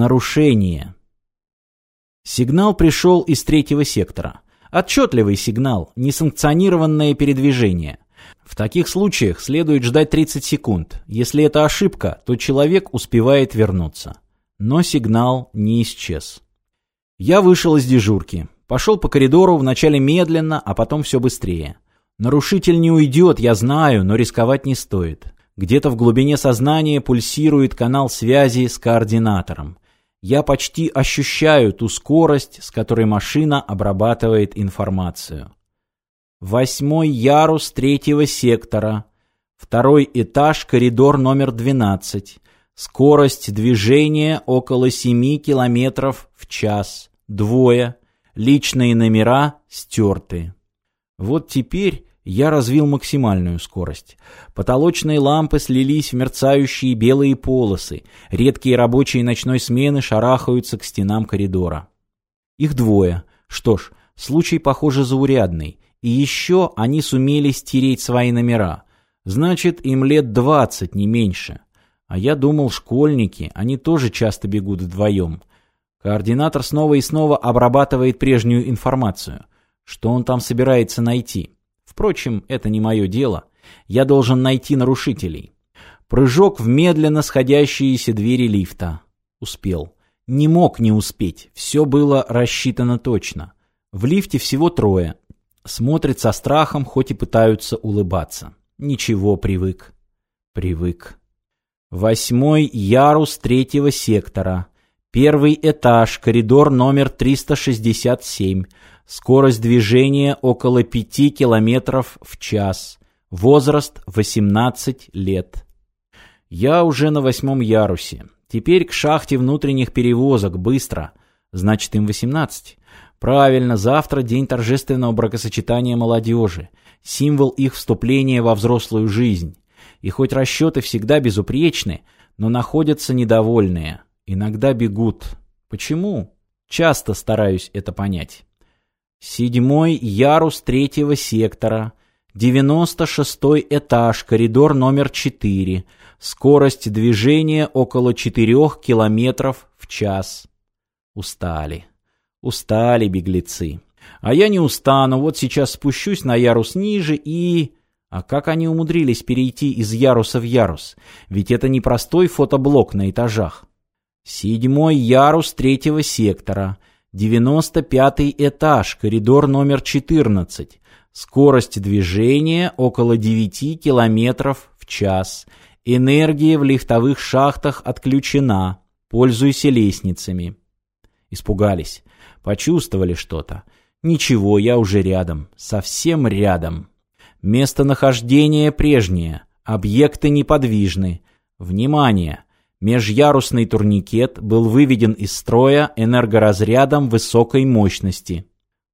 Нарушение. Сигнал пришел из третьего сектора. Отчетливый сигнал, несанкционированное передвижение. В таких случаях следует ждать 30 секунд. Если это ошибка, то человек успевает вернуться. Но сигнал не исчез. Я вышел из дежурки. Пошел по коридору вначале медленно, а потом все быстрее. Нарушитель не уйдет, я знаю, но рисковать не стоит. Где-то в глубине сознания пульсирует канал связи с координатором. Я почти ощущаю ту скорость, с которой машина обрабатывает информацию. Восьмой ярус третьего сектора. Второй этаж, коридор номер 12. Скорость движения около 7 километров в час. Двое. Личные номера стерты. Вот теперь я развил максимальную скорость. Потолочные лампы слились в мерцающие белые полосы. Редкие рабочие ночной смены шарахаются к стенам коридора. Их двое. Что ж, случай, похоже, заурядный. И еще они сумели стереть свои номера. Значит, им лет двадцать, не меньше. А я думал, школьники, они тоже часто бегут вдвоем. Координатор снова и снова обрабатывает прежнюю информацию. Что он там собирается найти? Впрочем, это не мое дело. Я должен найти нарушителей. Прыжок в медленно сходящиеся двери лифта. Успел. Не мог не успеть. Все было рассчитано точно. В лифте всего трое. Смотрят со страхом, хоть и пытаются улыбаться. Ничего, привык. Привык. Восьмой ярус третьего сектора. Первый этаж, коридор номер 367. Скорость движения около 5 километров в час. Возраст 18 лет. Я уже на восьмом ярусе. Теперь к шахте внутренних перевозок, быстро. Значит, им 18. Правильно, завтра день торжественного бракосочетания молодежи. Символ их вступления во взрослую жизнь. И хоть расчеты всегда безупречны, но находятся недовольные. Иногда бегут. Почему? Часто стараюсь это понять. Седьмой ярус третьего сектора. Девяносто шестой этаж, коридор номер четыре. Скорость движения около четырех километров в час. Устали. Устали беглецы. А я не устану, вот сейчас спущусь на ярус ниже и... А как они умудрились перейти из яруса в ярус? Ведь это не простой фотоблок на этажах. Седьмой ярус третьего сектора. 95 этаж, коридор номер 14. Скорость движения около 9 километров в час. Энергия в лифтовых шахтах отключена. Пользуйся лестницами. Испугались. Почувствовали что-то. Ничего, я уже рядом. Совсем рядом. Местонахождение прежнее. Объекты неподвижны. Внимание! Межярусный турникет был выведен из строя энергоразрядом высокой мощности.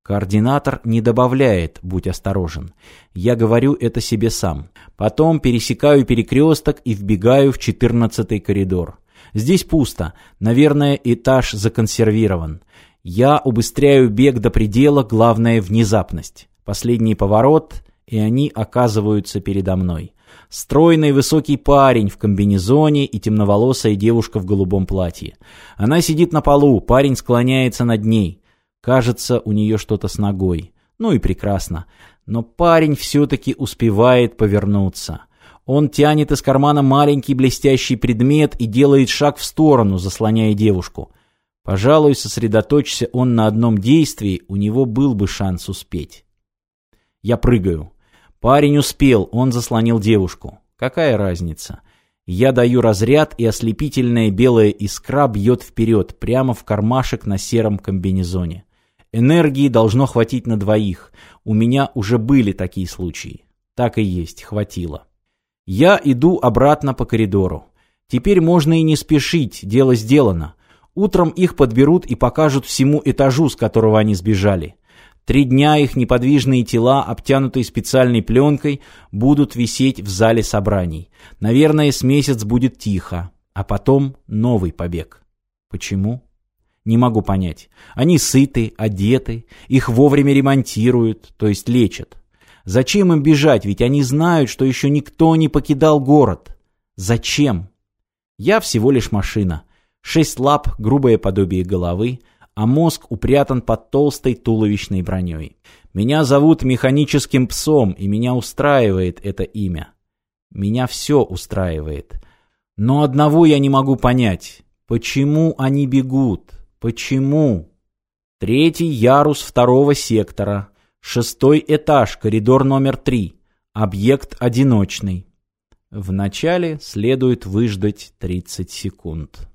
Координатор не добавляет «будь осторожен». Я говорю это себе сам. Потом пересекаю перекресток и вбегаю в четырнадцатый коридор. Здесь пусто. Наверное, этаж законсервирован. Я убыстряю бег до предела, главное – внезапность. Последний поворот, и они оказываются передо мной. Стройный высокий парень в комбинезоне и темноволосая девушка в голубом платье. Она сидит на полу, парень склоняется над ней. Кажется, у нее что-то с ногой. Ну и прекрасно. Но парень все-таки успевает повернуться. Он тянет из кармана маленький блестящий предмет и делает шаг в сторону, заслоняя девушку. Пожалуй, сосредоточься он на одном действии, у него был бы шанс успеть. Я прыгаю. Парень успел, он заслонил девушку. Какая разница? Я даю разряд, и ослепительная белая искра бьет вперед, прямо в кармашек на сером комбинезоне. Энергии должно хватить на двоих. У меня уже были такие случаи. Так и есть, хватило. Я иду обратно по коридору. Теперь можно и не спешить, дело сделано. Утром их подберут и покажут всему этажу, с которого они сбежали. Три дня их неподвижные тела, обтянутые специальной пленкой, будут висеть в зале собраний. Наверное, с месяц будет тихо, а потом новый побег. Почему? Не могу понять. Они сыты, одеты, их вовремя ремонтируют, то есть лечат. Зачем им бежать, ведь они знают, что еще никто не покидал город. Зачем? Я всего лишь машина. Шесть лап, грубое подобие головы, а мозг упрятан под толстой туловищной броней. Меня зовут механическим псом, и меня устраивает это имя. Меня все устраивает. Но одного я не могу понять. Почему они бегут? Почему? Третий ярус второго сектора. Шестой этаж, коридор номер три. Объект одиночный. Вначале следует выждать 30 секунд.